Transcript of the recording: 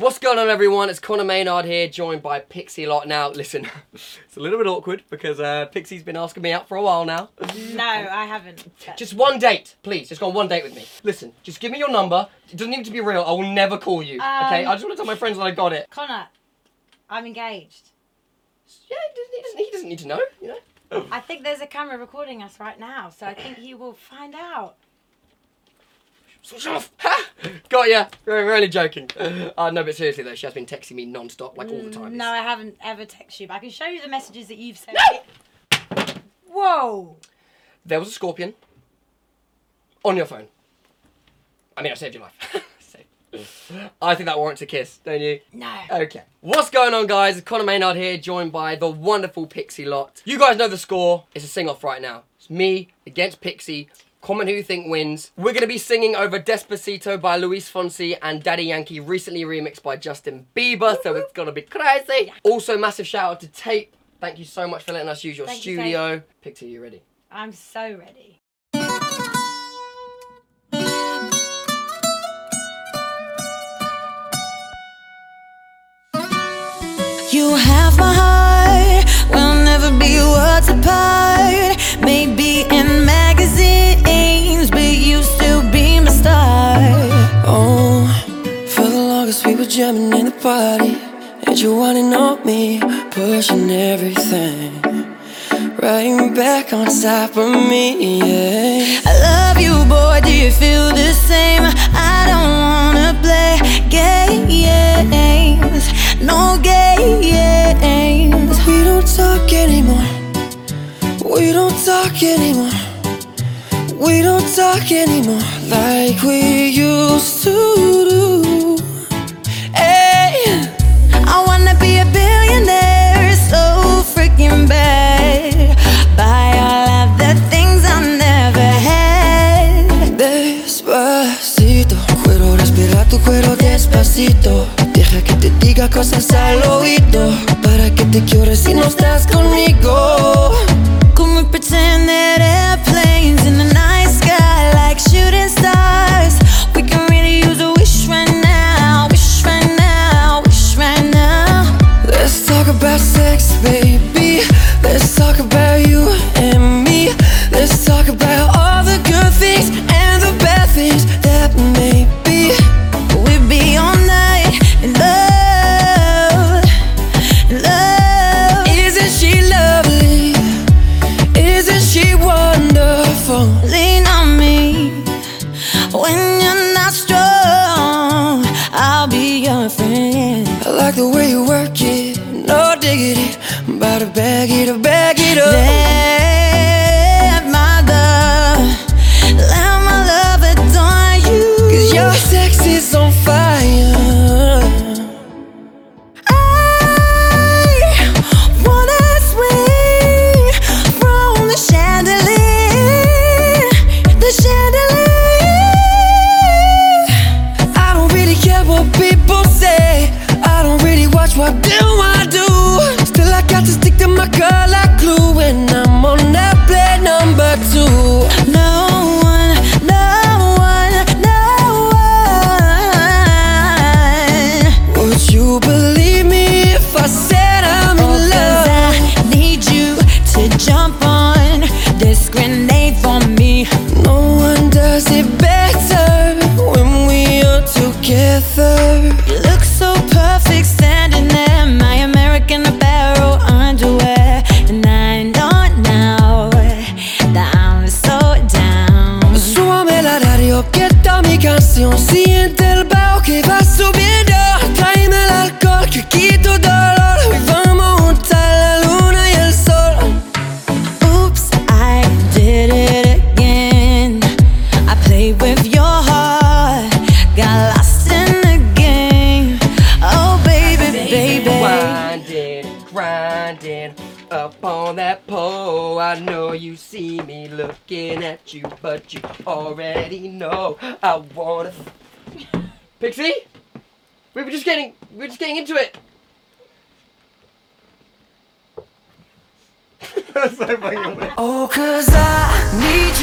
What's going on, everyone? It's Conor Maynard here, joined by Pixie Lott. Now, listen, it's a little bit awkward because uh, Pixie's been asking me out for a while now. No, I haven't. Just one date, please. Just go on one date with me. Listen, just give me your number. It doesn't need to be real. I will never call you. okay? Um, I just want to tell my friends that I got it. Conor, I'm engaged. Yeah, he doesn't, he doesn't, he doesn't need to know. You know. I think there's a camera recording us right now, so I think he will find out. Switch off. Ha! Got ya. We're, only joking. Uh, no, but seriously though, she has been texting me non-stop, like all the time. No, I haven't ever texted you, but I can show you the messages that you've sent. me. Whoa! There was a scorpion on your phone. I mean, I saved your life. I think that warrants a kiss, don't you? No. Okay. What's going on, guys? It's Conor Maynard here, joined by the wonderful Pixie Lott. You guys know the score. It's a sing-off right now. It's me against Pixie. Comment who you think wins. We're going to be singing over Despacito by Luis Fonsi and Daddy Yankee, recently remixed by Justin Bieber, so it's going to be crazy. Also, massive shout out to Tape. Thank you so much for letting us use your Thank you, studio. Pixie, you ready? I'm so ready. Jamming in the party, and you're wanting on me, pushing everything right back on top of me. Yeah. I love you, boy. Do you feel the same? I don't wanna play games, no games. We don't talk anymore. We don't talk anymore. We don't talk anymore like we used to do. Deja que te diga cosas al oído. Para que te quiero si no estás conmigo. The way you work it, no diggity. I'm about to bag it, bag it up. Que va subiendo. Tráeme el alcohol que quito dolor. Hoy vamos juntar la luna y el sol. Oops, I did it again. I played with your heart, got lost in the game. Oh, baby, baby. Grinding, grinding up on that pole. I know you see me looking at you, but you already know I wanna. Pixie, we were just getting, we were just getting into it. That's so fucking weird. Oh, cause I need you to jump on